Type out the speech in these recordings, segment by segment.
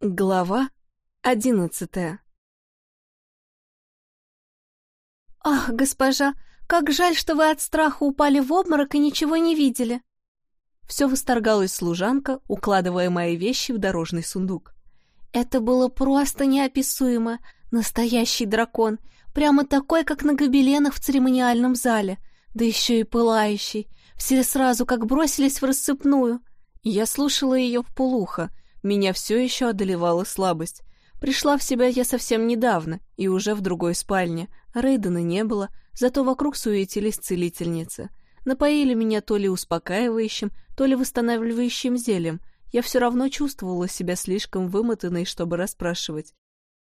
Глава одиннадцатая «Ах, госпожа, как жаль, что вы от страха упали в обморок и ничего не видели!» Все восторгалась служанка, укладывая мои вещи в дорожный сундук. «Это было просто неописуемо. Настоящий дракон, прямо такой, как на гобеленах в церемониальном зале, да еще и пылающий. Все сразу как бросились в рассыпную». Я слушала ее в полухо, меня все еще одолевала слабость. Пришла в себя я совсем недавно, и уже в другой спальне. Рейдена не было, зато вокруг суетились целительницы. Напоили меня то ли успокаивающим, то ли восстанавливающим зельем. Я все равно чувствовала себя слишком вымотанной, чтобы расспрашивать.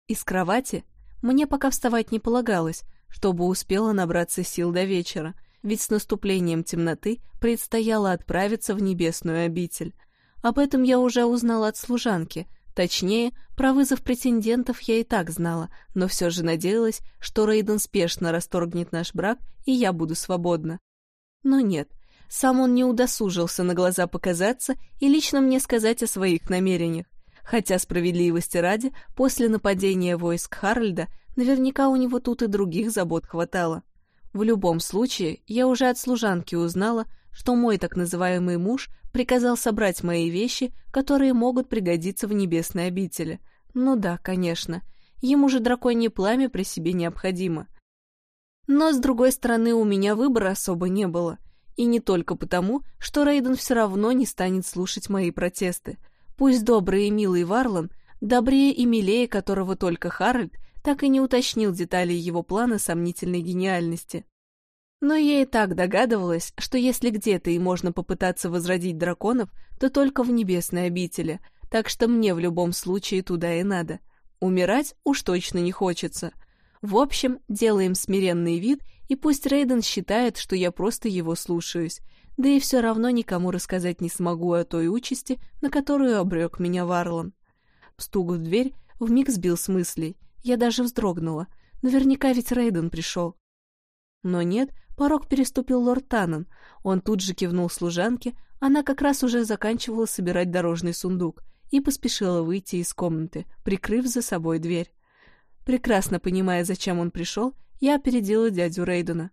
Из кровати мне пока вставать не полагалось, чтобы успела набраться сил до вечера, ведь с наступлением темноты предстояло отправиться в небесную обитель. Об этом я уже узнала от служанки. Точнее, про вызов претендентов я и так знала, но все же надеялась, что Рейден спешно расторгнет наш брак, и я буду свободна. Но нет, сам он не удосужился на глаза показаться и лично мне сказать о своих намерениях. Хотя, справедливости ради, после нападения войск Харальда наверняка у него тут и других забот хватало. В любом случае, я уже от служанки узнала, что мой так называемый муж приказал собрать мои вещи, которые могут пригодиться в небесной обители. Ну да, конечно, ему же драконье пламя при себе необходимо. Но, с другой стороны, у меня выбора особо не было. И не только потому, что Рейден все равно не станет слушать мои протесты. Пусть добрый и милый Варлан, добрее и милее которого только Харальд, так и не уточнил детали его плана сомнительной гениальности. Но я и так догадывалась, что если где-то и можно попытаться возродить драконов, то только в небесной обители, так что мне в любом случае туда и надо. Умирать уж точно не хочется. В общем, делаем смиренный вид, и пусть Рейден считает, что я просто его слушаюсь, да и все равно никому рассказать не смогу о той участи, на которую обрек меня Варлан. Стук в дверь вмиг сбил с мыслей. Я даже вздрогнула. Наверняка ведь Рейден пришел. Но нет, порог переступил лорд Таннен. Он тут же кивнул служанке, она как раз уже заканчивала собирать дорожный сундук и поспешила выйти из комнаты, прикрыв за собой дверь. Прекрасно понимая, зачем он пришел, я опередила дядю Рейдена.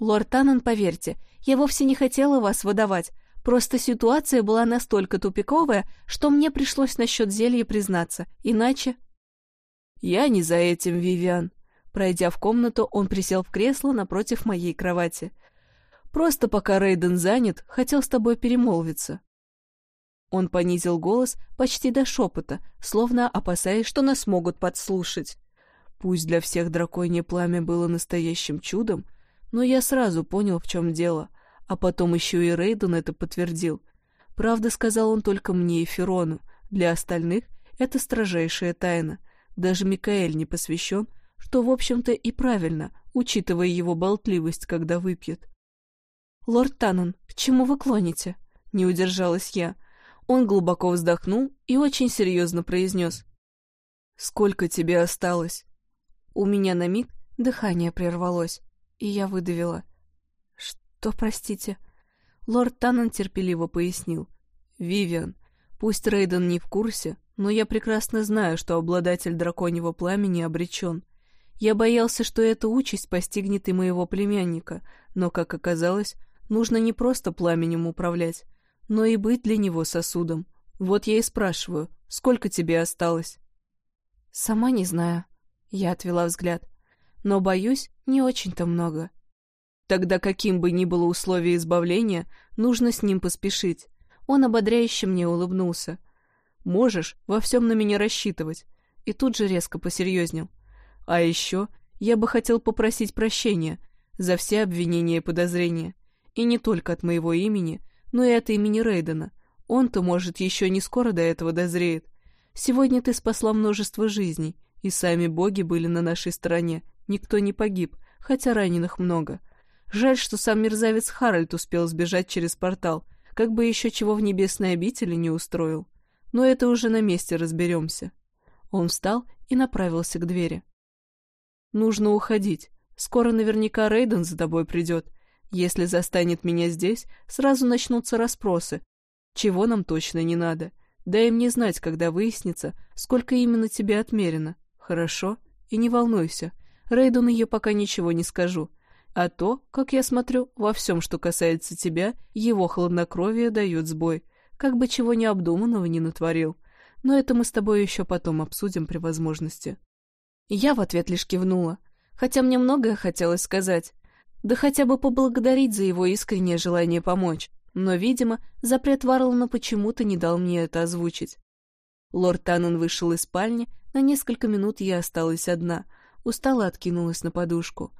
«Лорд Таннен, поверьте, я вовсе не хотела вас выдавать, просто ситуация была настолько тупиковая, что мне пришлось насчет зелья признаться, иначе...» «Я не за этим, Вивиан», Пройдя в комнату, он присел в кресло напротив моей кровати. «Просто пока Рейден занят, хотел с тобой перемолвиться». Он понизил голос почти до шепота, словно опасаясь, что нас могут подслушать. Пусть для всех драконье пламя было настоящим чудом, но я сразу понял, в чем дело, а потом еще и Рейден это подтвердил. Правда, сказал он только мне и Ферону, для остальных это строжайшая тайна. Даже Микаэль не посвящен, что, в общем-то, и правильно, учитывая его болтливость, когда выпьет. «Лорд Таннон, к чему вы клоните?» — не удержалась я. Он глубоко вздохнул и очень серьезно произнес. «Сколько тебе осталось?» У меня на миг дыхание прервалось, и я выдавила. «Что, простите?» Лорд Таннон терпеливо пояснил. «Вивиан, пусть Рейден не в курсе, но я прекрасно знаю, что обладатель драконьего пламени обречен. Я боялся, что эта участь постигнет и моего племянника, но, как оказалось, нужно не просто пламенем управлять, но и быть для него сосудом. Вот я и спрашиваю, сколько тебе осталось? Сама не знаю. Я отвела взгляд. Но, боюсь, не очень-то много. Тогда каким бы ни было условие избавления, нужно с ним поспешить. Он ободряюще мне улыбнулся. Можешь во всем на меня рассчитывать. И тут же резко посерьезнел. А еще я бы хотел попросить прощения за все обвинения и подозрения. И не только от моего имени, но и от имени Рейдена. Он-то, может, еще не скоро до этого дозреет. Сегодня ты спасла множество жизней, и сами боги были на нашей стороне. Никто не погиб, хотя раненых много. Жаль, что сам мерзавец Харальд успел сбежать через портал, как бы еще чего в небесной обители не устроил. Но это уже на месте разберемся. Он встал и направился к двери. Нужно уходить. Скоро наверняка Рейден за тобой придет. Если застанет меня здесь, сразу начнутся расспросы. Чего нам точно не надо. Дай мне знать, когда выяснится, сколько именно тебе отмерено. Хорошо? И не волнуйся. Рейдону я пока ничего не скажу. А то, как я смотрю, во всем, что касается тебя, его хладнокровие дает сбой. Как бы чего необдуманного не натворил. Но это мы с тобой еще потом обсудим при возможности. Я в ответ лишь кивнула, хотя мне многое хотелось сказать. Да хотя бы поблагодарить за его искреннее желание помочь. Но, видимо, запрет Варлана почему-то не дал мне это озвучить. Лорд Таннен вышел из спальни, на несколько минут я осталась одна, устала откинулась на подушку.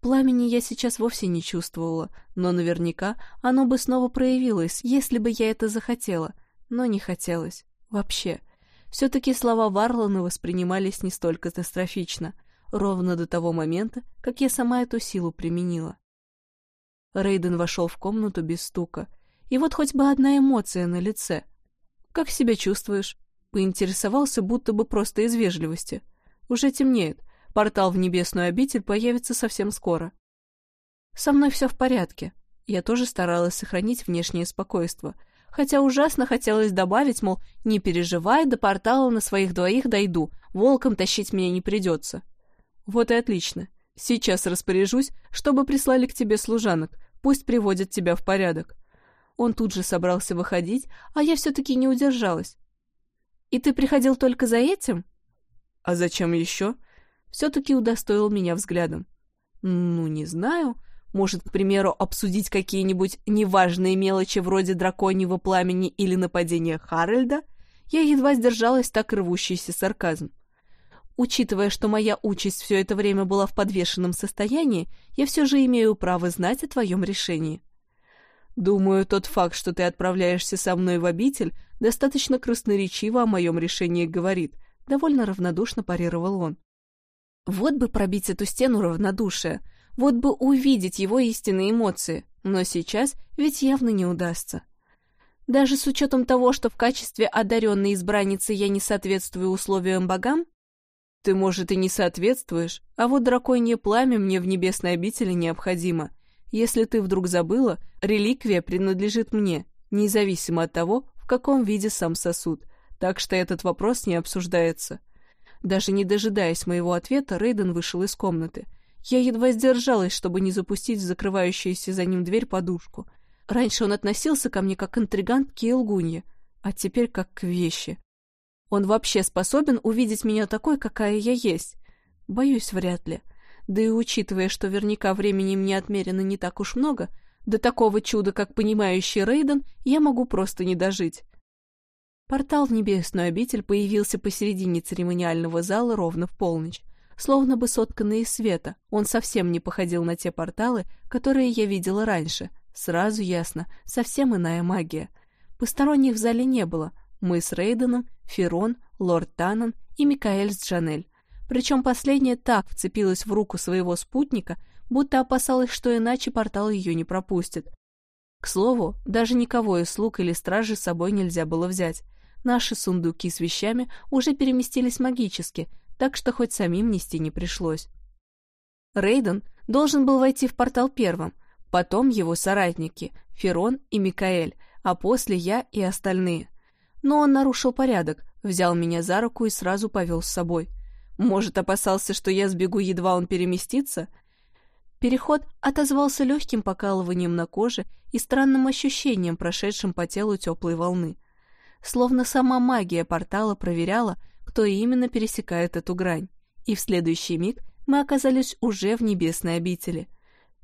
Пламени я сейчас вовсе не чувствовала, но наверняка оно бы снова проявилось, если бы я это захотела, но не хотелось. Вообще. Все-таки слова Варлана воспринимались не столь катастрофично, ровно до того момента, как я сама эту силу применила. Рейден вошел в комнату без стука. И вот хоть бы одна эмоция на лице. «Как себя чувствуешь?» Поинтересовался, будто бы просто из вежливости. «Уже темнеет. Портал в небесную обитель появится совсем скоро». «Со мной все в порядке». Я тоже старалась сохранить внешнее спокойствие, хотя ужасно хотелось добавить, мол, не переживай, до портала на своих двоих дойду, волком тащить меня не придется. Вот и отлично. Сейчас распоряжусь, чтобы прислали к тебе служанок, пусть приводят тебя в порядок. Он тут же собрался выходить, а я все-таки не удержалась. И ты приходил только за этим? А зачем еще? Все-таки удостоил меня взглядом. Ну, не знаю. Может, к примеру, обсудить какие-нибудь неважные мелочи вроде драконьего пламени или нападения Харальда? Я едва сдержалась так рвущийся сарказм. Учитывая, что моя участь все это время была в подвешенном состоянии, я все же имею право знать о твоем решении. Думаю, тот факт, что ты отправляешься со мной в обитель, достаточно красноречиво о моем решении говорит. Довольно равнодушно парировал он. Вот бы пробить эту стену равнодушия, вот бы увидеть его истинные эмоции, но сейчас ведь явно не удастся. Даже с учетом того, что в качестве одаренной избранницы я не соответствую условиям богам, ты, может, и не соответствуешь, а вот драконье пламя мне в небесной обители необходимо. Если ты вдруг забыла, реликвия принадлежит мне, независимо от того, в каком виде сам сосуд, так что этот вопрос не обсуждается. Даже не дожидаясь моего ответа, Рейден вышел из комнаты. Я едва сдержалась, чтобы не запустить в закрывающуюся за ним дверь подушку. Раньше он относился ко мне как к интригантке и лгунье, а теперь как к вещи. Он вообще способен увидеть меня такой, какая я есть? Боюсь, вряд ли. Да и учитывая, что верняка времени мне отмерено не так уж много, до такого чуда, как понимающий Рейден, я могу просто не дожить. Портал в небесную обитель появился посередине церемониального зала ровно в полночь. Словно бы сотканный из света, он совсем не походил на те порталы, которые я видела раньше. Сразу ясно, совсем иная магия. Посторонних в зале не было — мы с Рейденом, Ферон, лорд Таннен и Микаэль с Джанель. Причем последняя так вцепилась в руку своего спутника, будто опасалась, что иначе портал ее не пропустит. К слову, даже никого из слуг или стражи с собой нельзя было взять. Наши сундуки с вещами уже переместились магически, так что хоть самим нести не пришлось. Рейден должен был войти в портал первым, потом его соратники, Ферон и Микаэль, а после я и остальные. Но он нарушил порядок, взял меня за руку и сразу повел с собой. Может, опасался, что я сбегу, едва он переместится? Переход отозвался легким покалыванием на коже и странным ощущением, прошедшим по телу теплой волны. Словно сама магия портала проверяла, кто именно пересекает эту грань. И в следующий миг мы оказались уже в небесной обители.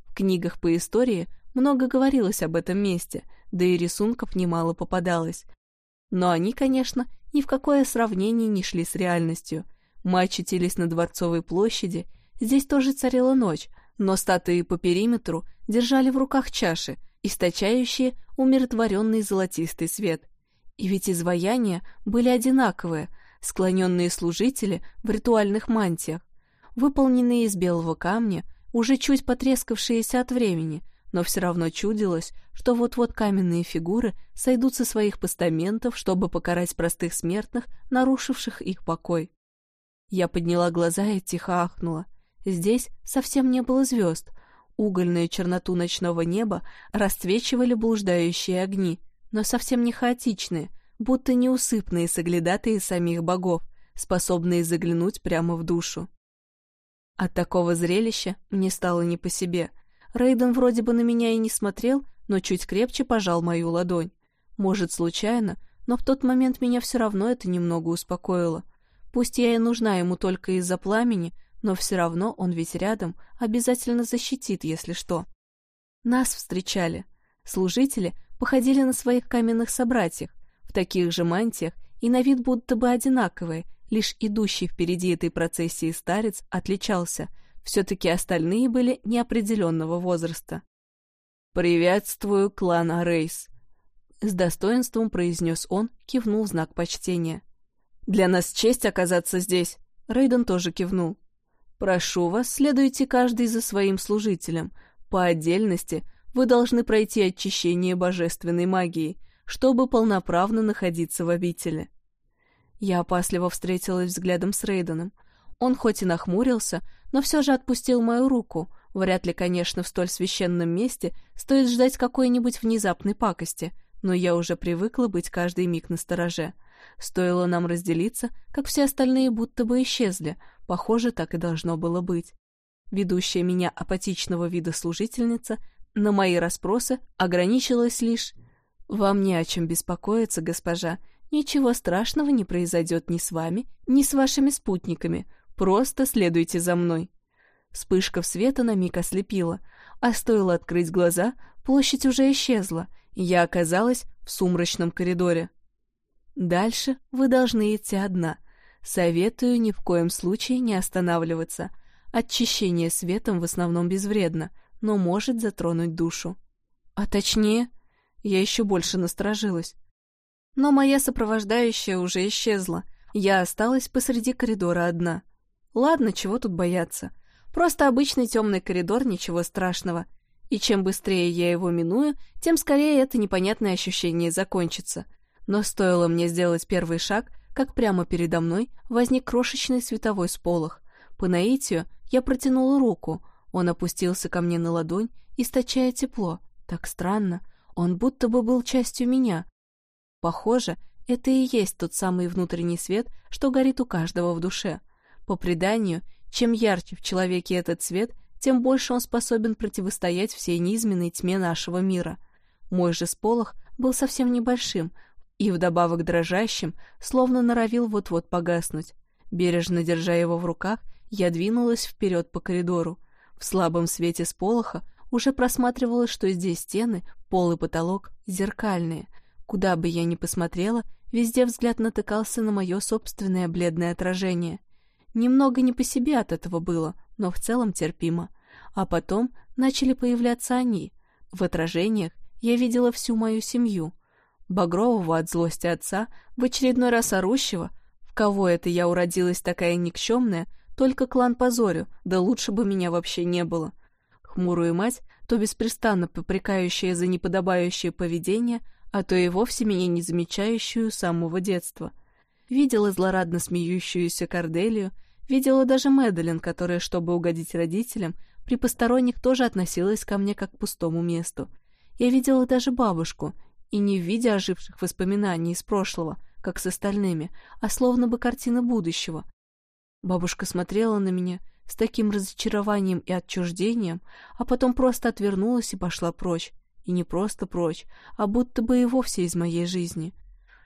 В книгах по истории много говорилось об этом месте, да и рисунков немало попадалось. Но они, конечно, ни в какое сравнение не шли с реальностью. Мы очутились на Дворцовой площади, здесь тоже царила ночь, но статуи по периметру держали в руках чаши, источающие умиротворенный золотистый свет. И ведь изваяния были одинаковые, склоненные служители в ритуальных мантиях, выполненные из белого камня, уже чуть потрескавшиеся от времени, но все равно чудилось, что вот-вот каменные фигуры сойдут со своих постаментов, чтобы покарать простых смертных, нарушивших их покой. Я подняла глаза и тихо ахнула. Здесь совсем не было звезд. Угольную черноту ночного неба расцвечивали блуждающие огни, но совсем не хаотичные, будто неусыпные соглядатые самих богов, способные заглянуть прямо в душу. От такого зрелища мне стало не по себе. Рейден вроде бы на меня и не смотрел, но чуть крепче пожал мою ладонь. Может, случайно, но в тот момент меня все равно это немного успокоило. Пусть я и нужна ему только из-за пламени, но все равно он ведь рядом, обязательно защитит, если что. Нас встречали. Служители походили на своих каменных собратьев, в таких же мантиях и на вид будто бы одинаковые, лишь идущий впереди этой процессии старец отличался, все-таки остальные были неопределенного возраста. «Приветствую, клан Арейс», — с достоинством произнес он, кивнул в знак почтения. «Для нас честь оказаться здесь», — Рейден тоже кивнул. «Прошу вас, следуйте каждый за своим служителем. По отдельности вы должны пройти очищение божественной магии, чтобы полноправно находиться в обители». Я опасливо встретилась взглядом с Рейденом. Он хоть и нахмурился, но все же отпустил мою руку. Вряд ли, конечно, в столь священном месте стоит ждать какой-нибудь внезапной пакости, но я уже привыкла быть каждый миг на стороже. Стоило нам разделиться, как все остальные будто бы исчезли. Похоже, так и должно было быть. Ведущая меня апатичного вида служительница на мои расспросы ограничилась лишь «Вам не о чем беспокоиться, госпожа. Ничего страшного не произойдет ни с вами, ни с вашими спутниками. Просто следуйте за мной». Вспышка света на миг ослепила, а стоило открыть глаза, площадь уже исчезла, и я оказалась в сумрачном коридоре. Дальше вы должны идти одна. Советую ни в коем случае не останавливаться. Очищение светом в основном безвредно, но может затронуть душу. А точнее, я еще больше насторожилась. Но моя сопровождающая уже исчезла. Я осталась посреди коридора одна. Ладно, чего тут бояться. Просто обычный темный коридор, ничего страшного. И чем быстрее я его миную, тем скорее это непонятное ощущение закончится. Но стоило мне сделать первый шаг, как прямо передо мной возник крошечный световой сполох. По наитию я протянула руку. Он опустился ко мне на ладонь, источая тепло. Так странно. Он будто бы был частью меня, Похоже, это и есть тот самый внутренний свет, что горит у каждого в душе. По преданию, чем ярче в человеке этот свет, тем больше он способен противостоять всей низменной тьме нашего мира. Мой же сполох был совсем небольшим и вдобавок дрожащим, словно норовил вот-вот погаснуть. Бережно держа его в руках, я двинулась вперед по коридору. В слабом свете сполоха уже просматривалось, что здесь стены, пол и потолок зеркальные — Куда бы я ни посмотрела, везде взгляд натыкался на мое собственное бледное отражение. Немного не по себе от этого было, но в целом терпимо. А потом начали появляться они. В отражениях я видела всю мою семью. Багрового от злости отца, в очередной раз орущего, в кого это я уродилась такая никчемная, только клан позорю, да лучше бы меня вообще не было. Хмурую мать, то беспрестанно попрекающая за неподобающее поведение, а то и вовсе меня не замечающую самого детства. Видела злорадно смеющуюся Корделию, видела даже Мэдалин, которая, чтобы угодить родителям, при посторонних тоже относилась ко мне как к пустому месту. Я видела даже бабушку, и не в виде оживших воспоминаний из прошлого, как с остальными, а словно бы картина будущего. Бабушка смотрела на меня с таким разочарованием и отчуждением, а потом просто отвернулась и пошла прочь, и не просто прочь, а будто бы и вовсе из моей жизни.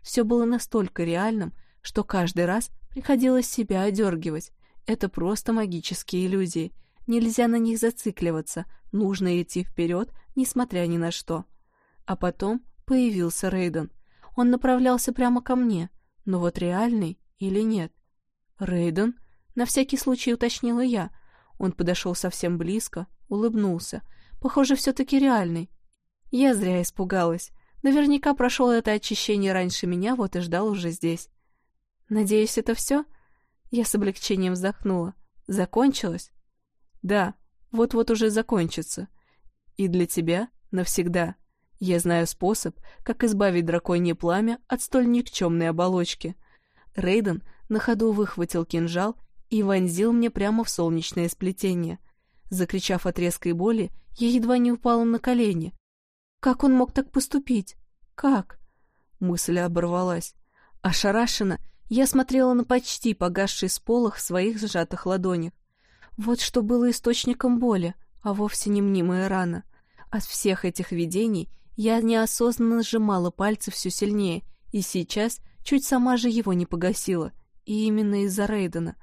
Все было настолько реальным, что каждый раз приходилось себя одергивать. Это просто магические иллюзии. Нельзя на них зацикливаться, нужно идти вперед, несмотря ни на что. А потом появился Рейден. Он направлялся прямо ко мне, но вот реальный или нет? Рейден? На всякий случай уточнила я. Он подошел совсем близко, улыбнулся. Похоже, все-таки реальный. Я зря испугалась. Наверняка прошел это очищение раньше меня, вот и ждал уже здесь. Надеюсь, это все? Я с облегчением вздохнула. Закончилось? Да, вот-вот уже закончится. И для тебя навсегда. Я знаю способ, как избавить драконье пламя от столь никчемной оболочки. Рейден на ходу выхватил кинжал и вонзил мне прямо в солнечное сплетение. Закричав от резкой боли, я едва не упала на колени, как он мог так поступить? Как? Мысль оборвалась. Ошарашенно я смотрела на почти погасший сполох в своих сжатых ладонях. Вот что было источником боли, а вовсе не мнимая рана. От всех этих видений я неосознанно сжимала пальцы все сильнее, и сейчас чуть сама же его не погасила. И именно из-за Рейдена.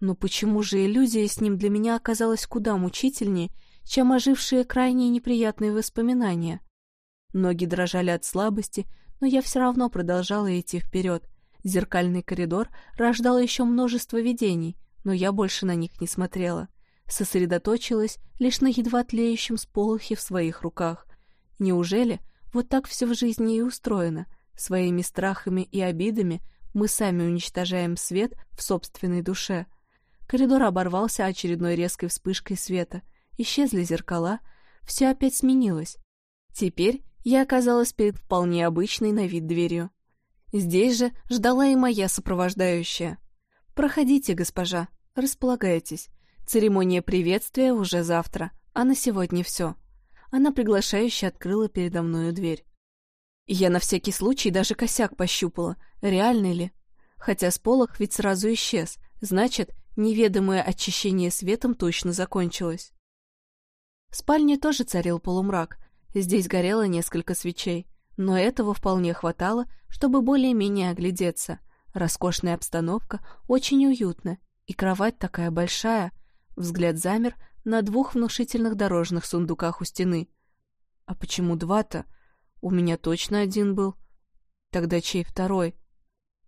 Но почему же иллюзия с ним для меня оказалась куда мучительнее, чем ожившие крайне неприятные воспоминания? Ноги дрожали от слабости, но я все равно продолжала идти вперед. Зеркальный коридор рождал еще множество видений, но я больше на них не смотрела. Сосредоточилась лишь на едва тлеющем сполохе в своих руках. Неужели вот так все в жизни и устроено? Своими страхами и обидами мы сами уничтожаем свет в собственной душе. Коридор оборвался очередной резкой вспышкой света. Исчезли зеркала, все опять сменилось. Теперь я оказалась перед вполне обычной на вид дверью. Здесь же ждала и моя сопровождающая. «Проходите, госпожа, располагайтесь. Церемония приветствия уже завтра, а на сегодня все». Она приглашающе открыла передо мною дверь. Я на всякий случай даже косяк пощупала, реальный ли. Хотя сполох ведь сразу исчез, значит, неведомое очищение светом точно закончилось. В спальне тоже царил полумрак, здесь горело несколько свечей, но этого вполне хватало, чтобы более-менее оглядеться. Роскошная обстановка, очень уютно, и кровать такая большая. Взгляд замер на двух внушительных дорожных сундуках у стены. А почему два-то? У меня точно один был. Тогда чей второй?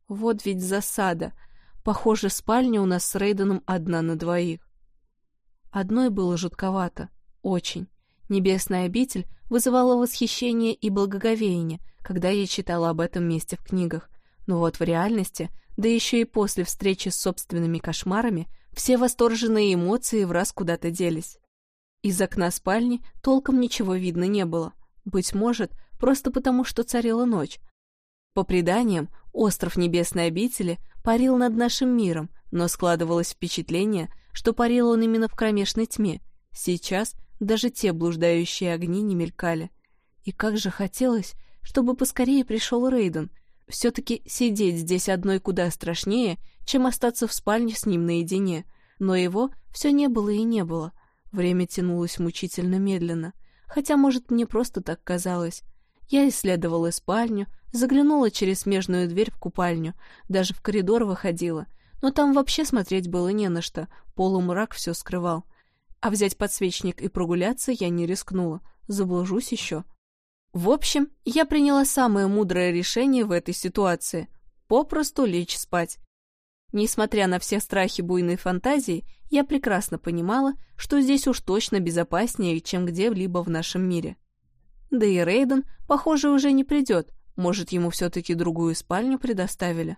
Вот ведь засада. Похоже, спальня у нас с Рейденом одна на двоих. Одной было жутковато. Очень. Небесная обитель вызывала восхищение и благоговение, когда я читала об этом месте в книгах. Но вот в реальности, да еще и после встречи с собственными кошмарами, все восторженные эмоции в раз куда-то делись. Из окна спальни толком ничего видно не было. Быть может, просто потому, что царила ночь. По преданиям, остров Небесной обители парил над нашим миром, но складывалось впечатление, что парил он именно в кромешной тьме. Сейчас даже те блуждающие огни не мелькали. И как же хотелось, чтобы поскорее пришел Рейден. Все-таки сидеть здесь одной куда страшнее, чем остаться в спальне с ним наедине. Но его все не было и не было. Время тянулось мучительно медленно. Хотя, может, мне просто так казалось. Я исследовала спальню, заглянула через смежную дверь в купальню, даже в коридор выходила. Но там вообще смотреть было не на что, полумрак все скрывал. А взять подсвечник и прогуляться я не рискнула, заблужусь еще. В общем, я приняла самое мудрое решение в этой ситуации — попросту лечь спать. Несмотря на все страхи буйной фантазии, я прекрасно понимала, что здесь уж точно безопаснее, чем где-либо в нашем мире. Да и Рейден, похоже, уже не придет, может, ему все-таки другую спальню предоставили.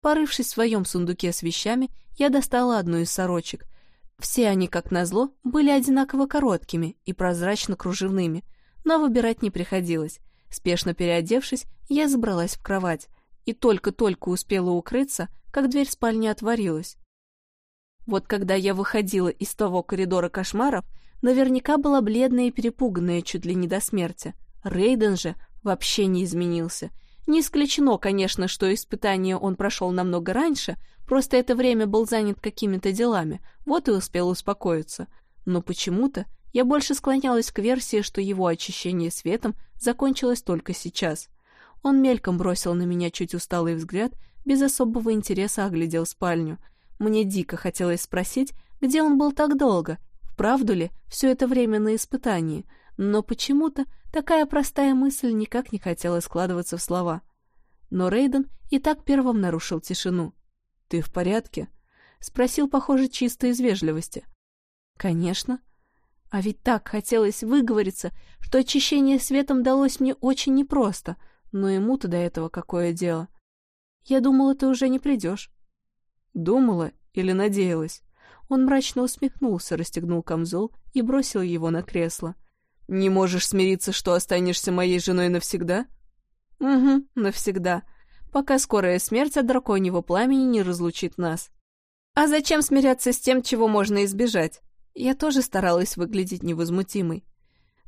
Порывшись в своем сундуке с вещами, я достала одну из сорочек. Все они, как назло, были одинаково короткими и прозрачно-кружевными, но выбирать не приходилось. Спешно переодевшись, я забралась в кровать и только-только успела укрыться, как дверь спальни отворилась. Вот когда я выходила из того коридора кошмаров, наверняка была бледная и перепуганная чуть ли не до смерти. Рейден же вообще не изменился. Не исключено, конечно, что испытание он прошел намного раньше, просто это время был занят какими-то делами, вот и успел успокоиться. Но почему-то я больше склонялась к версии, что его очищение светом закончилось только сейчас. Он мельком бросил на меня чуть усталый взгляд без особого интереса оглядел спальню. Мне дико хотелось спросить, где он был так долго, вправду ли все это время на испытании, но почему-то такая простая мысль никак не хотела складываться в слова. Но Рейден и так первым нарушил тишину. «Ты в порядке?» — спросил, похоже, чисто из вежливости. «Конечно. А ведь так хотелось выговориться, что очищение светом далось мне очень непросто, но ему-то до этого какое дело?» Я думала, ты уже не придешь. Думала или надеялась? Он мрачно усмехнулся, расстегнул камзол и бросил его на кресло. «Не можешь смириться, что останешься моей женой навсегда?» «Угу, навсегда. Пока скорая смерть от драконьего пламени не разлучит нас». «А зачем смиряться с тем, чего можно избежать?» Я тоже старалась выглядеть невозмутимой.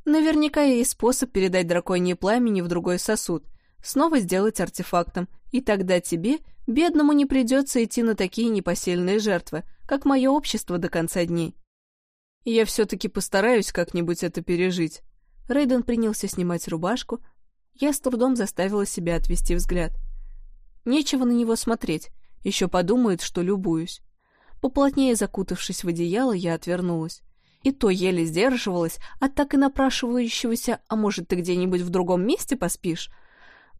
Наверняка есть способ передать драконье пламени в другой сосуд — снова сделать артефактом, и тогда тебе, бедному, не придется идти на такие непосильные жертвы, как мое общество до конца дней. Я все-таки постараюсь как-нибудь это пережить. Рейден принялся снимать рубашку. Я с трудом заставила себя отвести взгляд. Нечего на него смотреть, еще подумает, что любуюсь. Поплотнее закутавшись в одеяло, я отвернулась. И то еле сдерживалась от так и напрашивающегося «А может, ты где-нибудь в другом месте поспишь?»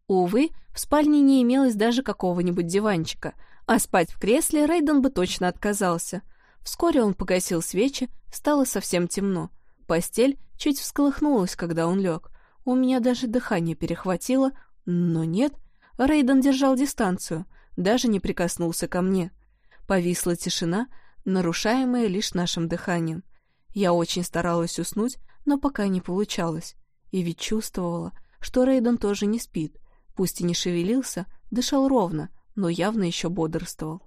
Увы, в спальне не имелось даже какого-нибудь диванчика, а спать в кресле Рейден бы точно отказался. Вскоре он погасил свечи, стало совсем темно. Постель чуть всколыхнулась, когда он лег. У меня даже дыхание перехватило, но нет. Рейден держал дистанцию, даже не прикоснулся ко мне. Повисла тишина, нарушаемая лишь нашим дыханием. Я очень старалась уснуть, но пока не получалось. И ведь чувствовала, что Рейден тоже не спит. Пусть и не шевелился, дышал ровно, но явно еще бодрствовал.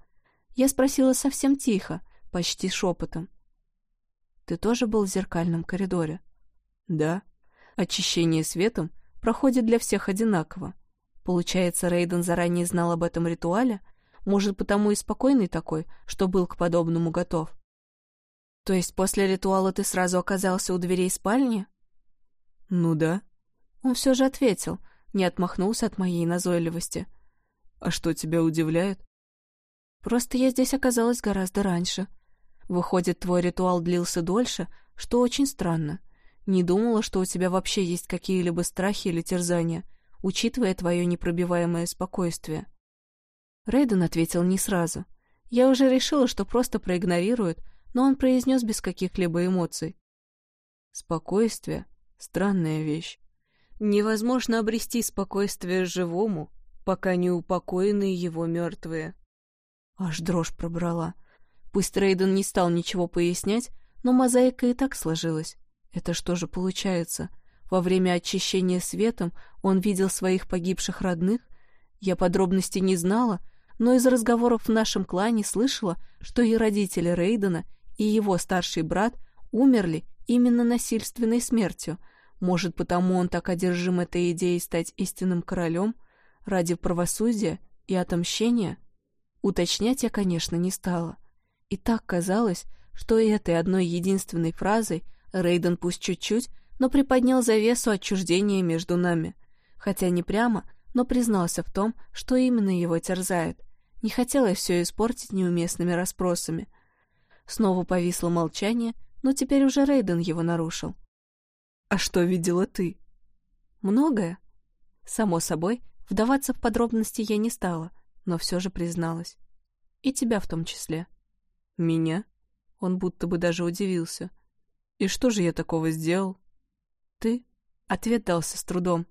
Я спросила совсем тихо, почти шепотом. «Ты тоже был в зеркальном коридоре?» «Да». Очищение светом проходит для всех одинаково. Получается, Рейден заранее знал об этом ритуале? Может, потому и спокойный такой, что был к подобному готов? То есть после ритуала ты сразу оказался у дверей спальни? Ну да. Он все же ответил, не отмахнулся от моей назойливости. А что тебя удивляет? Просто я здесь оказалась гораздо раньше. Выходит, твой ритуал длился дольше, что очень странно. Не думала, что у тебя вообще есть какие-либо страхи или терзания, учитывая твое непробиваемое спокойствие. Рейден ответил не сразу. Я уже решила, что просто проигнорирует, но он произнес без каких-либо эмоций. Спокойствие — странная вещь. Невозможно обрести спокойствие живому, пока не упокоены его мертвые. Аж дрожь пробрала. Пусть Рейден не стал ничего пояснять, но мозаика и так сложилась. Это что же получается? Во время очищения светом он видел своих погибших родных? Я подробностей не знала, но из разговоров в нашем клане слышала, что и родители Рейдена, и его старший брат умерли именно насильственной смертью. Может, потому он так одержим этой идеей стать истинным королем ради правосудия и отомщения? Уточнять я, конечно, не стала. И так казалось, что этой одной единственной фразой Рейден пусть чуть-чуть, но приподнял завесу отчуждения между нами. Хотя не прямо, но признался в том, что именно его терзает. Не хотелось все испортить неуместными расспросами — Снова повисло молчание, но теперь уже Рейден его нарушил. «А что видела ты?» «Многое». Само собой, вдаваться в подробности я не стала, но все же призналась. И тебя в том числе. «Меня?» Он будто бы даже удивился. «И что же я такого сделал?» «Ты?» Ответ дался с трудом.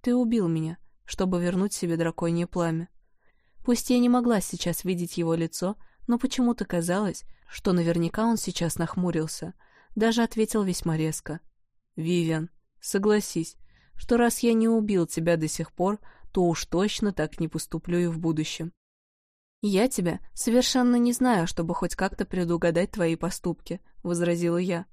«Ты убил меня, чтобы вернуть себе драконье пламя. Пусть я не могла сейчас видеть его лицо, но почему-то казалось, что наверняка он сейчас нахмурился. Даже ответил весьма резко. «Вивиан, согласись, что раз я не убил тебя до сих пор, то уж точно так не поступлю и в будущем. «Я тебя совершенно не знаю, чтобы хоть как-то предугадать твои поступки», — возразила я.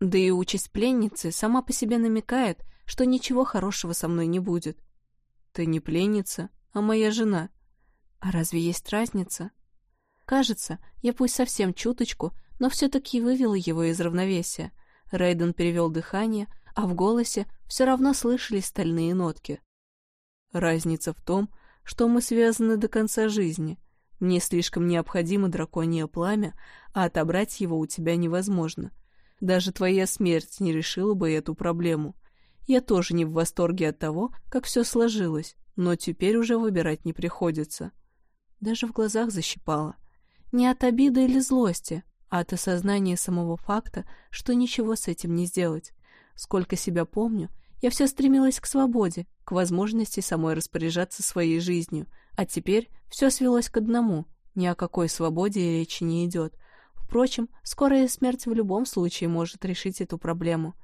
«Да и участь пленницы сама по себе намекает, что ничего хорошего со мной не будет». «Ты не пленница, а моя жена». «А разве есть разница?» Кажется, я пусть совсем чуточку, но все-таки вывела его из равновесия. Рейден перевел дыхание, а в голосе все равно слышались стальные нотки. Разница в том, что мы связаны до конца жизни. Мне слишком необходимо драконье пламя, а отобрать его у тебя невозможно. Даже твоя смерть не решила бы эту проблему. Я тоже не в восторге от того, как все сложилось, но теперь уже выбирать не приходится. Даже в глазах защипало. Не от обиды или злости, а от осознания самого факта, что ничего с этим не сделать. Сколько себя помню, я все стремилась к свободе, к возможности самой распоряжаться своей жизнью, а теперь все свелось к одному, ни о какой свободе речи не идет. Впрочем, скорая смерть в любом случае может решить эту проблему.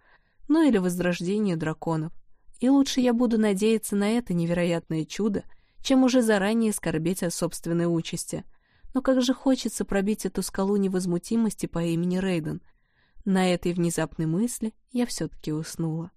Ну или возрождение драконов. И лучше я буду надеяться на это невероятное чудо, чем уже заранее скорбеть о собственной участи — но как же хочется пробить эту скалу невозмутимости по имени Рейден. На этой внезапной мысли я все-таки уснула.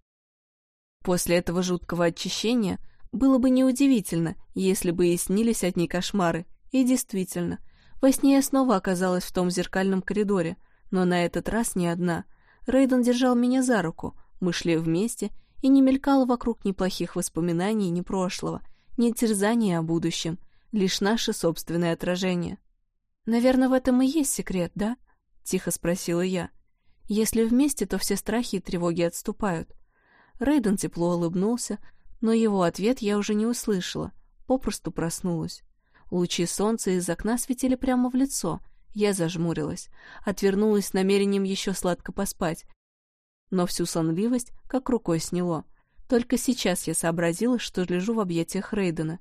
После этого жуткого очищения Было бы неудивительно, если бы и снились одни кошмары. И действительно, во сне я снова оказалась в том зеркальном коридоре, но на этот раз не одна. Рейден держал меня за руку, мы шли вместе, и не мелькало вокруг ни плохих воспоминаний, ни прошлого, ни терзания о будущем, лишь наше собственное отражение. «Наверное, в этом и есть секрет, да?» — тихо спросила я. «Если вместе, то все страхи и тревоги отступают». Рейден тепло улыбнулся, но его ответ я уже не услышала, попросту проснулась. Лучи солнца из окна светили прямо в лицо. Я зажмурилась, отвернулась с намерением еще сладко поспать. Но всю сонливость как рукой сняло. Только сейчас я сообразила, что лежу в объятиях Рейдена.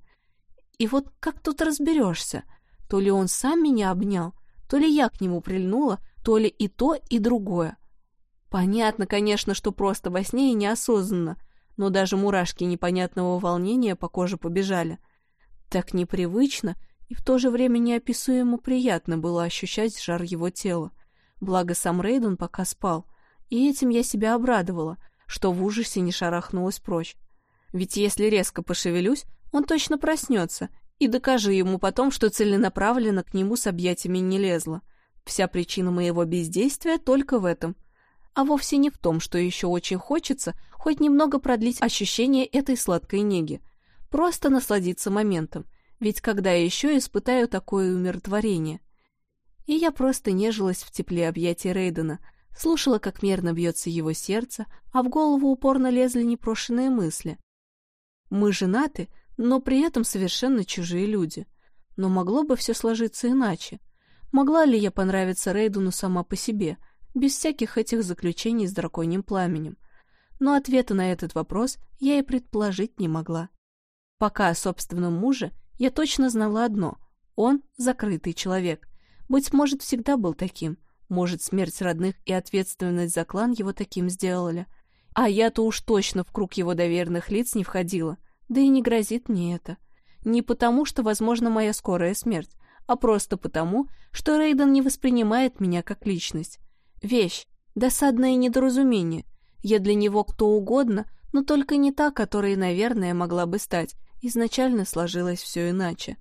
И вот как тут разберешься? То ли он сам меня обнял, то ли я к нему прильнула, то ли и то, и другое. Понятно, конечно, что просто во сне и неосознанно, но даже мурашки непонятного волнения по коже побежали. Так непривычно и в то же время неописуемо приятно было ощущать жар его тела. Благо сам Рейден пока спал, и этим я себя обрадовала, что в ужасе не шарахнулась прочь. Ведь если резко пошевелюсь, он точно проснется, и докажи ему потом, что целенаправленно к нему с объятиями не лезла. Вся причина моего бездействия только в этом. А вовсе не в том, что еще очень хочется хоть немного продлить ощущение этой сладкой неги. Просто насладиться моментом, ведь когда еще испытаю такое умиротворение? И я просто нежилась в тепле объятий Рейдена, слушала, как мерно бьется его сердце, а в голову упорно лезли непрошенные мысли. Мы женаты, но при этом совершенно чужие люди. Но могло бы все сложиться иначе. Могла ли я понравиться Рейдену сама по себе, без всяких этих заключений с драконьим пламенем? Но ответа на этот вопрос я и предположить не могла. Пока о собственном муже я точно знала одно — он закрытый человек. Быть может, всегда был таким. Может, смерть родных и ответственность за клан его таким сделали. А я-то уж точно в круг его доверенных лиц не входила. Да и не грозит мне это. Не потому, что, возможно, моя скорая смерть, а просто потому, что Рейден не воспринимает меня как личность. Вещь, досадное недоразумение. Я для него кто угодно, но только не та, которой, наверное, могла бы стать, изначально сложилось все иначе.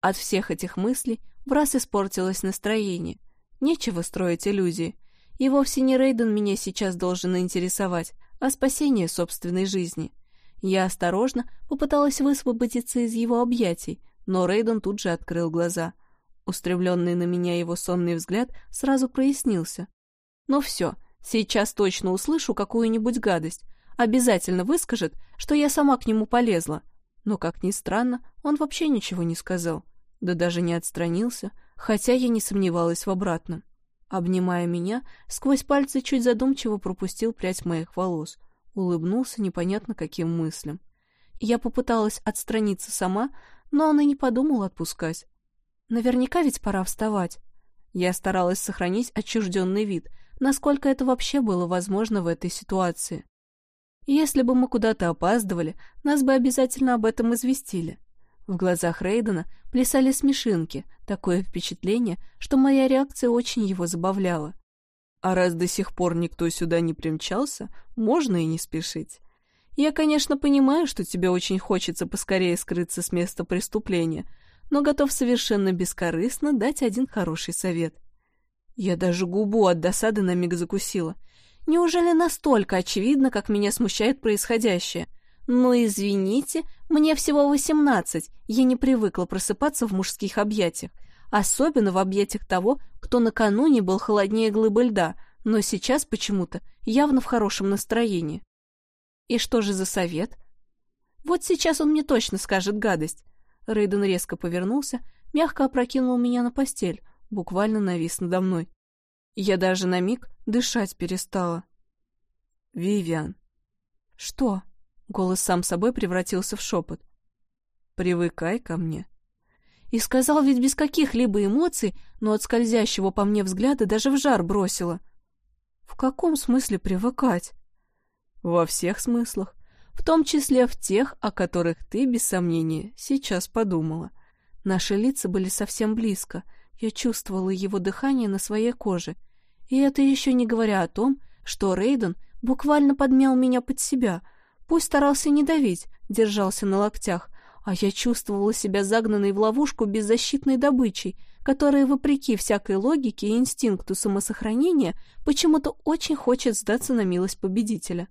От всех этих мыслей в раз испортилось настроение. Нечего строить иллюзии. И вовсе не Рейден меня сейчас должен интересовать, а спасение собственной жизни. Я осторожно попыталась высвободиться из его объятий, но Рейден тут же открыл глаза. Устремленный на меня его сонный взгляд сразу прояснился. Но «Ну все, сейчас точно услышу какую-нибудь гадость. Обязательно выскажет, что я сама к нему полезла. Но, как ни странно, он вообще ничего не сказал. Да даже не отстранился, хотя я не сомневалась в обратном. Обнимая меня, сквозь пальцы чуть задумчиво пропустил прядь моих волос. Улыбнулся непонятно каким мыслям. Я попыталась отстраниться сама, но он и не подумал отпускать. Наверняка ведь пора вставать. Я старалась сохранить отчужденный вид, насколько это вообще было возможно в этой ситуации. Если бы мы куда-то опаздывали, нас бы обязательно об этом известили. В глазах Рейдена плясали смешинки, такое впечатление, что моя реакция очень его забавляла. А раз до сих пор никто сюда не примчался, можно и не спешить. Я, конечно, понимаю, что тебе очень хочется поскорее скрыться с места преступления, но готов совершенно бескорыстно дать один хороший совет. Я даже губу от досады на миг закусила. Неужели настолько очевидно, как меня смущает происходящее? Ну, извините, мне всего восемнадцать, я не привыкла просыпаться в мужских объятиях, особенно в объятиях того, кто накануне был холоднее глыбы льда, но сейчас почему-то явно в хорошем настроении. И что же за совет? Вот сейчас он мне точно скажет гадость. Рейден резко повернулся, мягко опрокинул меня на постель, буквально навис надо мной. Я даже на миг дышать перестала. «Вивиан». «Что?» — голос сам собой превратился в шепот. «Привыкай ко мне». И сказал ведь без каких-либо эмоций, но от скользящего по мне взгляда даже в жар бросило. «В каком смысле привыкать?» «Во всех смыслах, в том числе в тех, о которых ты, без сомнения, сейчас подумала». Наши лица были совсем близко. Я чувствовала его дыхание на своей коже, и это еще не говоря о том, что Рейден буквально подмял меня под себя, Пусть старался не давить, держался на локтях, а я чувствовала себя загнанной в ловушку беззащитной добычей, которая, вопреки всякой логике и инстинкту самосохранения, почему-то очень хочет сдаться на милость победителя.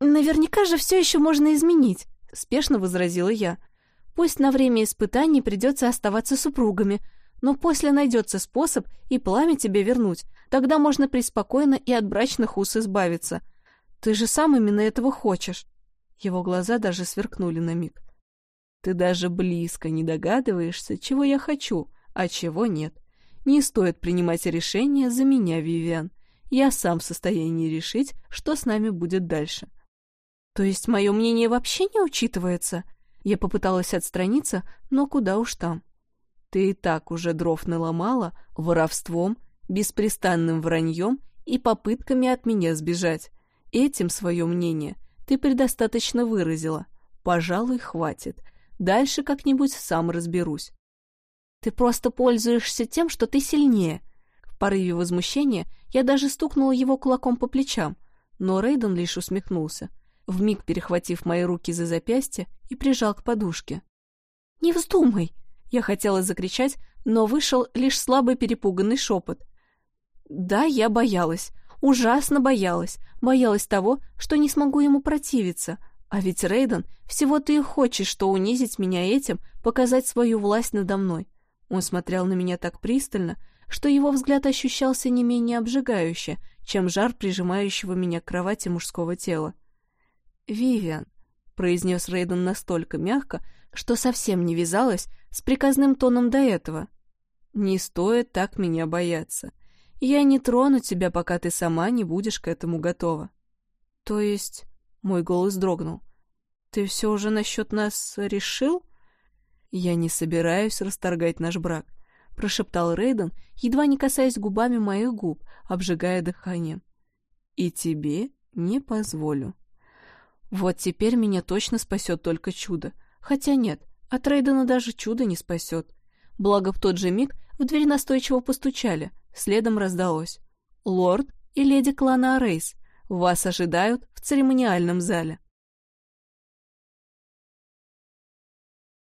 «Наверняка же все еще можно изменить», — спешно возразила я. «Пусть на время испытаний придется оставаться супругами, но после найдется способ и пламя тебе вернуть. Тогда можно преспокойно и от брачных уз избавиться. Ты же сам именно этого хочешь». Его глаза даже сверкнули на миг. «Ты даже близко не догадываешься, чего я хочу», а чего нет. Не стоит принимать решение за меня, Вивиан. Я сам в состоянии решить, что с нами будет дальше. То есть мое мнение вообще не учитывается? Я попыталась отстраниться, но куда уж там. Ты и так уже дров наломала воровством, беспрестанным враньем и попытками от меня сбежать. Этим свое мнение ты предостаточно выразила. Пожалуй, хватит. Дальше как-нибудь сам разберусь. Ты просто пользуешься тем, что ты сильнее. В порыве возмущения я даже стукнула его кулаком по плечам, но Рейден лишь усмехнулся, вмиг перехватив мои руки за запястье и прижал к подушке. «Не вздумай!» Я хотела закричать, но вышел лишь слабый перепуганный шепот. Да, я боялась, ужасно боялась, боялась того, что не смогу ему противиться, а ведь Рейден всего-то и хочет, что унизить меня этим, показать свою власть надо мной. Он смотрел на меня так пристально, что его взгляд ощущался не менее обжигающе, чем жар прижимающего меня к кровати мужского тела. «Вивиан», — произнес Рейден настолько мягко, что совсем не вязалось с приказным тоном до этого. «Не стоит так меня бояться. Я не трону тебя, пока ты сама не будешь к этому готова». «То есть...» — мой голос дрогнул. «Ты все уже насчет нас решил?» «Я не собираюсь расторгать наш брак», — прошептал Рейден, едва не касаясь губами моих губ, обжигая дыханием. «И тебе не позволю». Вот теперь меня точно спасет только чудо. Хотя нет, от Рейдена даже чудо не спасет. Благо в тот же миг в дверь настойчиво постучали, следом раздалось. «Лорд и леди клана Рейс, вас ожидают в церемониальном зале».